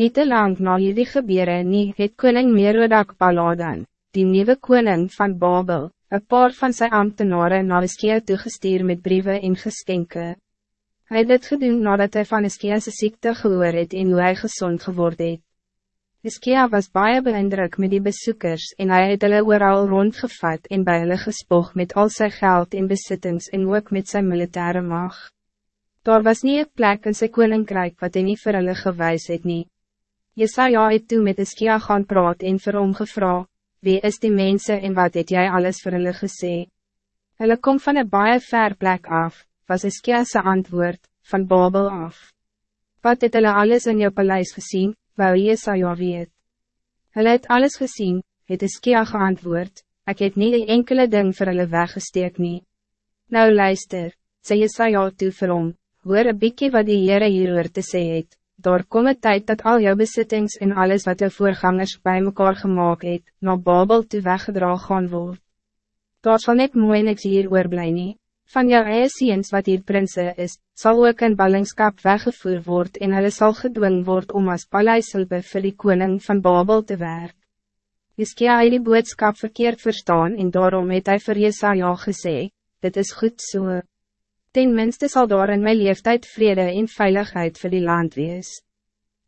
Niet te lang na hierdie gebeuren nie, het koning Merodak Baladan, die nieuwe koning van Babel, een paar van zijn ambtenaren naar Ischia toegestuur met brieven en geskenke. Hij het dit gedoen nadat hij van Ischia's ziekte gehoor het en hoe hy gezond geworden het. Ischia was baie beindruk met die bezoekers en hij het hulle ooral rondgevat en by hulle gespoog met al zijn geld en besittings en ook met zijn militaire macht. Daar was niet een plek in sy koninkrijk wat hy nie vir hulle gewys het nie. Jesaja het toe met Iskia gaan praat en vir hom gevra, wie is die mensen en wat het jij alles vir hulle gesê? Hulle kom van een baie ver plek af, was Iskia sy antwoord, van Babel af. Wat het hulle alles in jou paleis gezien, wou Jesaja weet? Hulle het alles gezien, het Iskia geantwoord, ik het niet een enkele ding vir hulle weggesteek nie. Nou luister, sê Jesaja toe vir hom, hoor een bykie wat die Heere hieroor te sê het daar kom het tijd dat al jouw bezittings en alles wat jou voorgangers bij mekaar gemaakt het, na Babel toe weggedraag gaan word. Daar sal net mooi niks hier oorblij nie. Van jou eie ziens wat hier prinsen is, zal ook in ballingskap weggevoerd word en hulle sal gedwing word om as paleiselbe vir die koning van Babel te werk. Iskia hy die boodskap verkeerd verstaan en daarom het hy vir Jesaja gesê, dit is goed zo. So. Ten minste zal door in mijn leeftijd vrede en veiligheid voor die land wees.